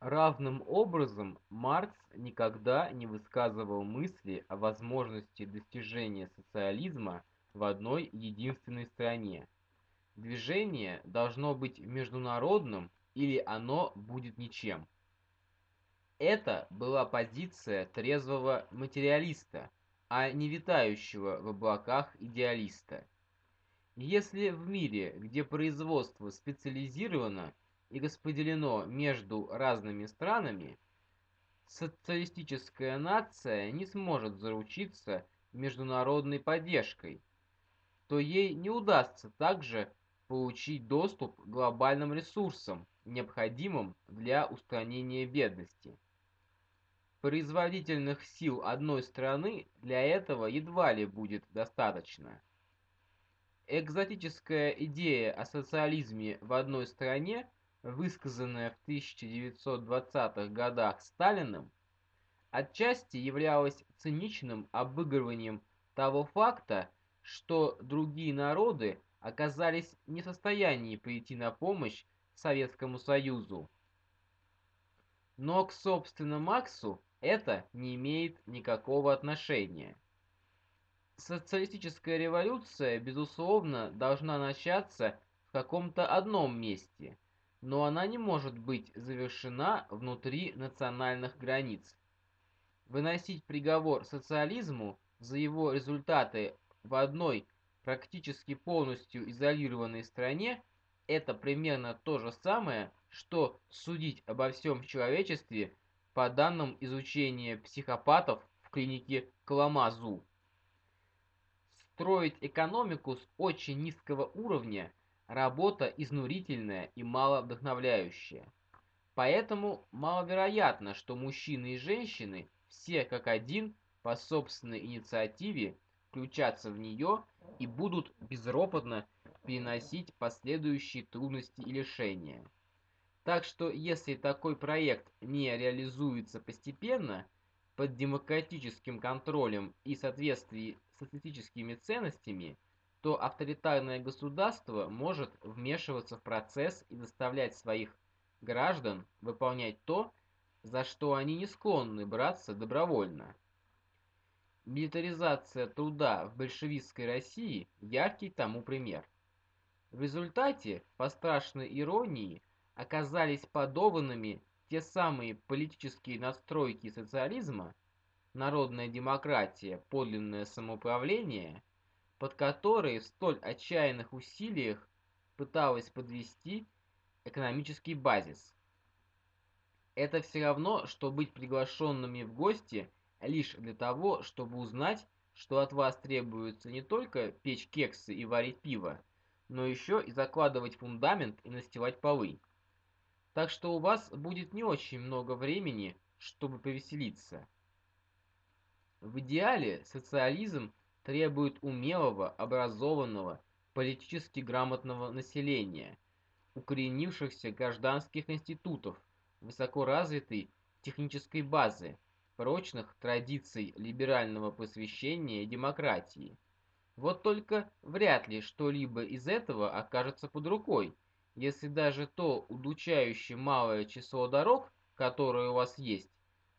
Равным образом Маркс никогда не высказывал мысли о возможности достижения социализма в одной единственной стране. Движение должно быть международным или оно будет ничем. Это была позиция трезвого материалиста, а не витающего в облаках идеалиста. Если в мире, где производство специализировано и распределено между разными странами, социалистическая нация не сможет заручиться международной поддержкой, то ей не удастся также получить доступ к глобальным ресурсам, необходимым для устранения бедности. Производительных сил одной страны для этого едва ли будет достаточно. Экзотическая идея о социализме в одной стране, высказанная в 1920-х годах Сталиным, отчасти являлась циничным обыгрыванием того факта, что другие народы оказались не в состоянии прийти на помощь Советскому Союзу. Но к собственно Максу это не имеет никакого отношения. Социалистическая революция, безусловно, должна начаться в каком-то одном месте, но она не может быть завершена внутри национальных границ. Выносить приговор социализму за его результаты в одной практически полностью изолированной стране – это примерно то же самое, что судить обо всем человечестве по данным изучения психопатов в клинике Каламазу. Строить экономику с очень низкого уровня – работа изнурительная и мало вдохновляющая. Поэтому маловероятно, что мужчины и женщины, все как один, по собственной инициативе, включаться в нее и будут безропотно переносить последующие трудности и лишения. Так что если такой проект не реализуется постепенно, под демократическим контролем и соответствии с эстетическими ценностями, то авторитарное государство может вмешиваться в процесс и заставлять своих граждан выполнять то, за что они не склонны браться добровольно. Милитаризация труда в большевистской России – яркий тому пример. В результате, по страшной иронии, оказались подованными те самые политические настройки социализма, народная демократия, подлинное самоуправление, под которые в столь отчаянных усилиях пыталась подвести экономический базис. Это все равно, что быть приглашенными в гости – лишь для того, чтобы узнать, что от вас требуется не только печь кексы и варить пиво, но еще и закладывать фундамент и настилать полы. Так что у вас будет не очень много времени, чтобы повеселиться. В идеале социализм требует умелого, образованного, политически грамотного населения, укоренившихся гражданских институтов, высокоразвитой технической базы, прочных традиций либерального посвящения демократии. Вот только вряд ли что-либо из этого окажется под рукой, если даже то удучающее малое число дорог, которые у вас есть,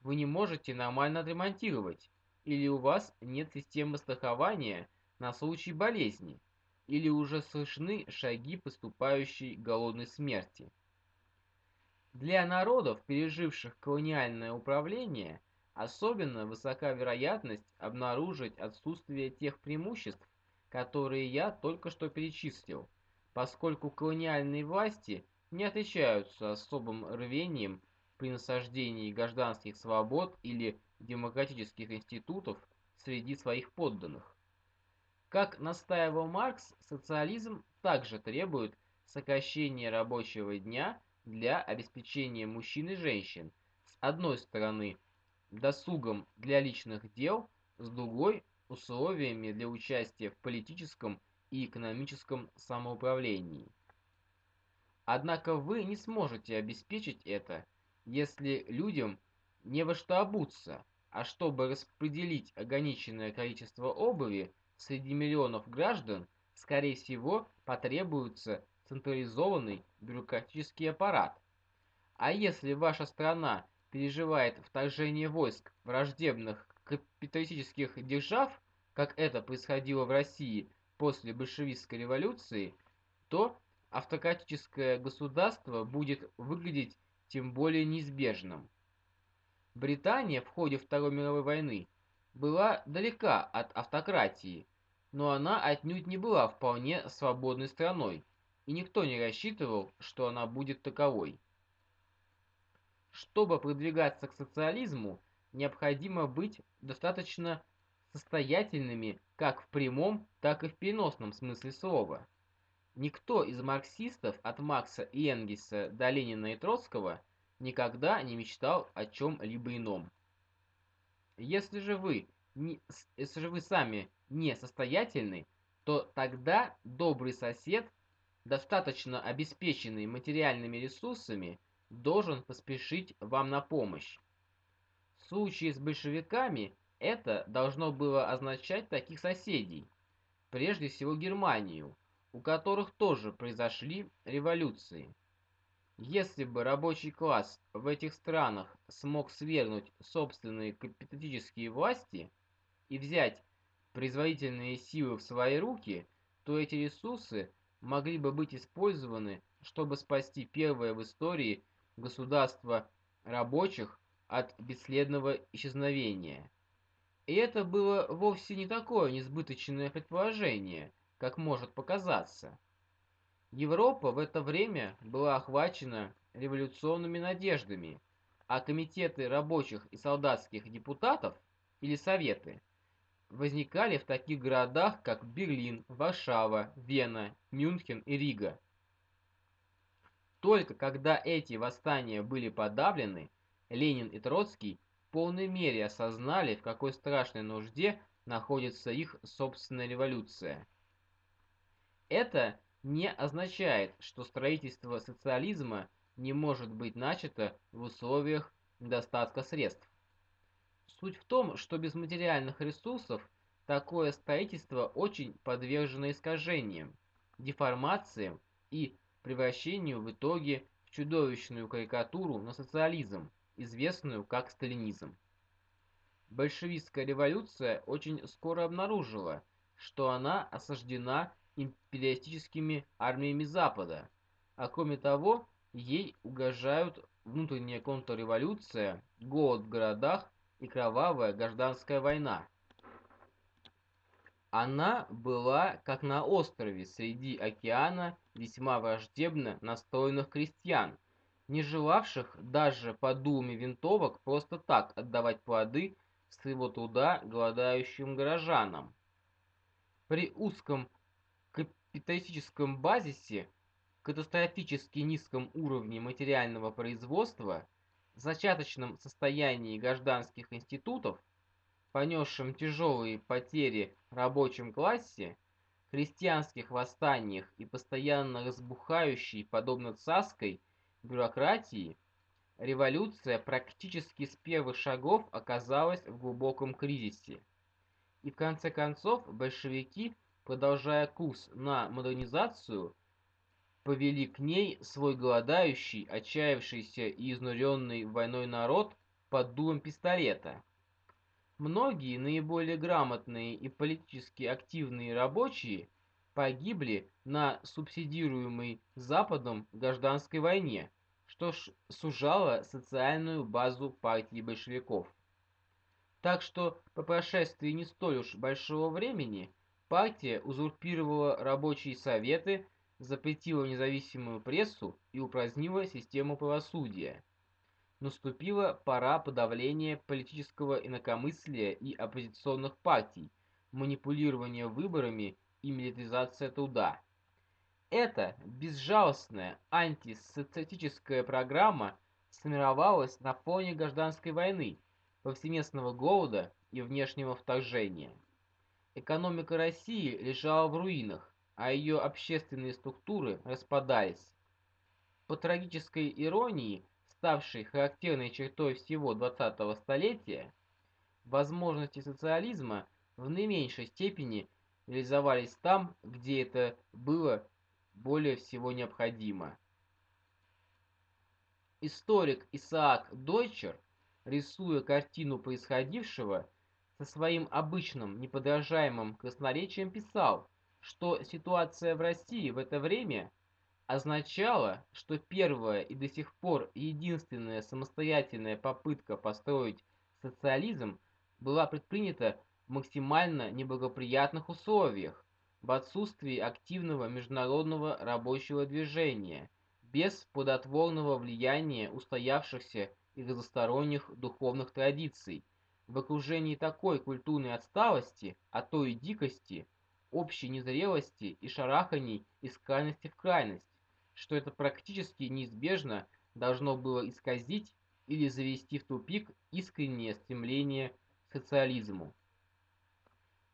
вы не можете нормально отремонтировать, или у вас нет системы страхования на случай болезни, или уже слышны шаги поступающей голодной смерти. Для народов, переживших колониальное управление, Особенно высока вероятность обнаружить отсутствие тех преимуществ, которые я только что перечислил, поскольку колониальные власти не отличаются особым рвением при насаждении гражданских свобод или демократических институтов среди своих подданных. Как настаивал Маркс, социализм также требует сокращения рабочего дня для обеспечения мужчин и женщин, с одной стороны, досугом для личных дел, с другой – условиями для участия в политическом и экономическом самоуправлении. Однако вы не сможете обеспечить это, если людям не во что обуться, а чтобы распределить ограниченное количество обуви среди миллионов граждан, скорее всего, потребуется централизованный бюрократический аппарат. А если ваша страна переживает вторжение войск враждебных капиталистических держав, как это происходило в России после большевистской революции, то автократическое государство будет выглядеть тем более неизбежным. Британия в ходе Второй мировой войны была далека от автократии, но она отнюдь не была вполне свободной страной, и никто не рассчитывал, что она будет таковой. Чтобы продвигаться к социализму, необходимо быть достаточно состоятельными как в прямом, так и в переносном смысле слова. Никто из марксистов от Макса и Энгельса до Ленина и Троцкого никогда не мечтал о чем-либо ином. Если же вы, не, если же вы сами не состоятельны, то тогда добрый сосед, достаточно обеспеченный материальными ресурсами, должен поспешить вам на помощь. В случае с большевиками это должно было означать таких соседей, прежде всего Германию, у которых тоже произошли революции. Если бы рабочий класс в этих странах смог свергнуть собственные капиталистические власти и взять производительные силы в свои руки, то эти ресурсы могли бы быть использованы, чтобы спасти первое в истории государство рабочих от бесследного исчезновения. И это было вовсе не такое несбыточное предположение, как может показаться. Европа в это время была охвачена революционными надеждами, а комитеты рабочих и солдатских депутатов или советы возникали в таких городах, как Берлин, Варшава, Вена, Мюнхен и Рига. Только когда эти восстания были подавлены, Ленин и Троцкий в полной мере осознали, в какой страшной нужде находится их собственная революция. Это не означает, что строительство социализма не может быть начато в условиях недостатка средств. Суть в том, что без материальных ресурсов такое строительство очень подвержено искажениям, деформациям и превращению в итоге в чудовищную карикатуру на социализм, известную как сталинизм. Большевистская революция очень скоро обнаружила, что она осаждена империалистическими армиями Запада, а кроме того, ей угрожают внутренняя контрреволюция, голод в городах и кровавая гражданская война. Она была как на острове среди океана весьма враждебно настроенных крестьян, не желавших даже под дулами винтовок просто так отдавать плоды своего труда голодающим горожанам. При узком капиталистическом базисе, катастрофически низком уровне материального производства, зачаточном состоянии гражданских институтов, понесшем тяжелые потери рабочем классе, крестьянских восстаниях и постоянно разбухающей, подобно царской, бюрократии, революция практически с первых шагов оказалась в глубоком кризисе. И в конце концов большевики, продолжая курс на модернизацию, повели к ней свой голодающий, отчаявшийся и изнуренный войной народ под дулом пистолета. Многие наиболее грамотные и политически активные рабочие погибли на субсидируемой Западом гражданской войне, что сужало социальную базу партии большевиков. Так что по прошествии не столь уж большого времени партия узурпировала рабочие советы, запретила независимую прессу и упразднила систему правосудия наступила пора подавления политического инакомыслия и оппозиционных партий, манипулирования выборами и милитаризация труда. Эта безжалостная антисоциалистическая программа сформировалась на фоне гражданской войны, повсеместного голода и внешнего вторжения. Экономика России лежала в руинах, а ее общественные структуры распадались. По трагической иронии, ставшей характерной чертой всего 20-го столетия, возможности социализма в наименьшей степени реализовались там, где это было более всего необходимо. Историк Исаак Дойчер, рисуя картину происходившего, со своим обычным неподражаемым красноречием писал, что ситуация в России в это время означала, что первая и до сих пор единственная самостоятельная попытка построить социализм была предпринята в максимально неблагоприятных условиях, в отсутствии активного международного рабочего движения, без плодотворного влияния устоявшихся и разносторонних духовных традиций, в окружении такой культурной отсталости, а то и дикости, общей незрелости и шараханий из крайности в крайность, что это практически неизбежно должно было исказить или завести в тупик искреннее стремление к социализму.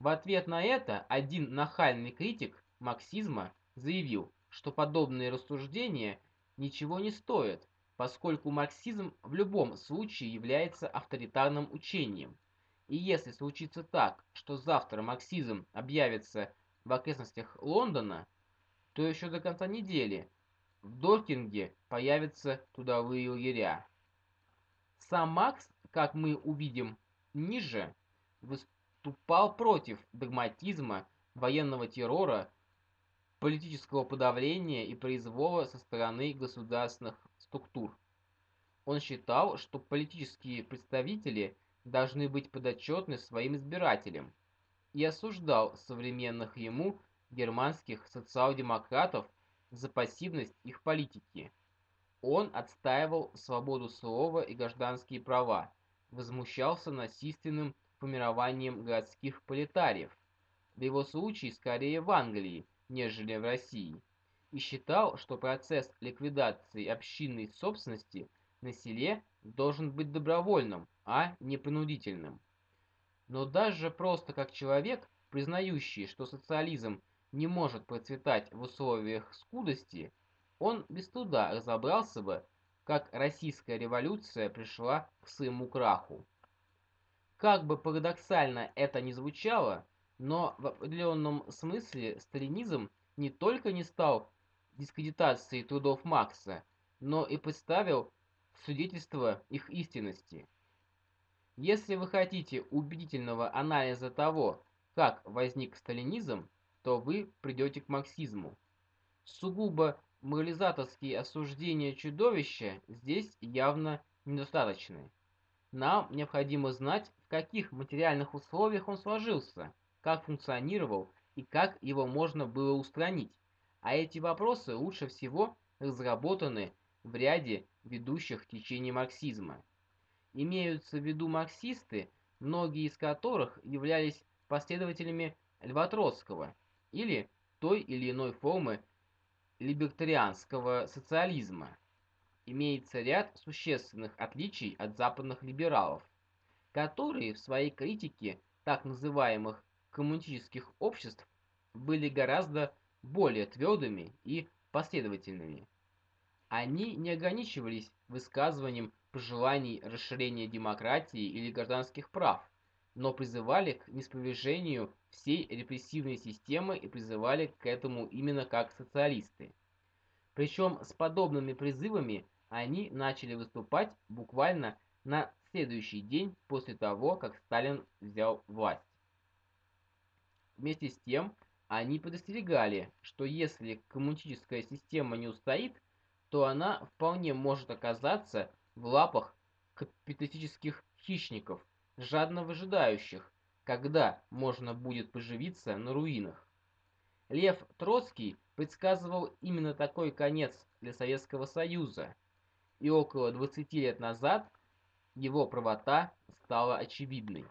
В ответ на это один нахальный критик марксизма заявил, что подобные рассуждения ничего не стоят, поскольку марксизм в любом случае является авторитарным учением. И если случится так, что завтра марксизм объявится в окрестностях Лондона, то еще до конца недели в Доркинге появятся трудовые лагеря. Сам Маркс, как мы увидим ниже, выступал против догматизма, военного террора, политического подавления и произвола со стороны государственных структур. Он считал, что политические представители должны быть подотчетны своим избирателям, и осуждал современных ему германских социал-демократов за пассивность их политики. Он отстаивал свободу слова и гражданские права, возмущался насильственным формированием городских политариев, в его случае скорее в Англии, нежели в России, и считал, что процесс ликвидации общинной собственности на селе должен быть добровольным, а не принудительным. Но даже просто как человек, признающий, что социализм не может процветать в условиях скудости, он без труда разобрался бы, как российская революция пришла к своему краху. Как бы парадоксально это ни звучало, но в определенном смысле сталинизм не только не стал дискредитацией трудов Маркса, но и представил свидетельство их истинности. Если вы хотите убедительного анализа того, как возник сталинизм, то вы придете к марксизму. Сугубо морализаторские осуждения чудовища здесь явно недостаточны. Нам необходимо знать, в каких материальных условиях он сложился, как функционировал и как его можно было устранить. А эти вопросы лучше всего разработаны в ряде ведущих течений марксизма. Имеются в виду марксисты, многие из которых являлись последователями Льва Троцкого или той или иной формы либертарианского социализма. Имеется ряд существенных отличий от западных либералов, которые в своей критике так называемых коммунистических обществ были гораздо более твердыми и последовательными. Они не ограничивались высказыванием пожеланий расширения демократии или гражданских прав, но призывали к неспровержению всей репрессивной системы и призывали к этому именно как социалисты. Причем с подобными призывами они начали выступать буквально на следующий день после того, как Сталин взял власть. Вместе с тем, они предостерегали, что если коммунистическая система не устоит, то она вполне может оказаться в лапах капиталистических хищников, жадно выжидающих, когда можно будет поживиться на руинах. Лев Троцкий предсказывал именно такой конец для Советского Союза, и около 20 лет назад его правота стала очевидной.